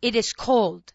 It is cold.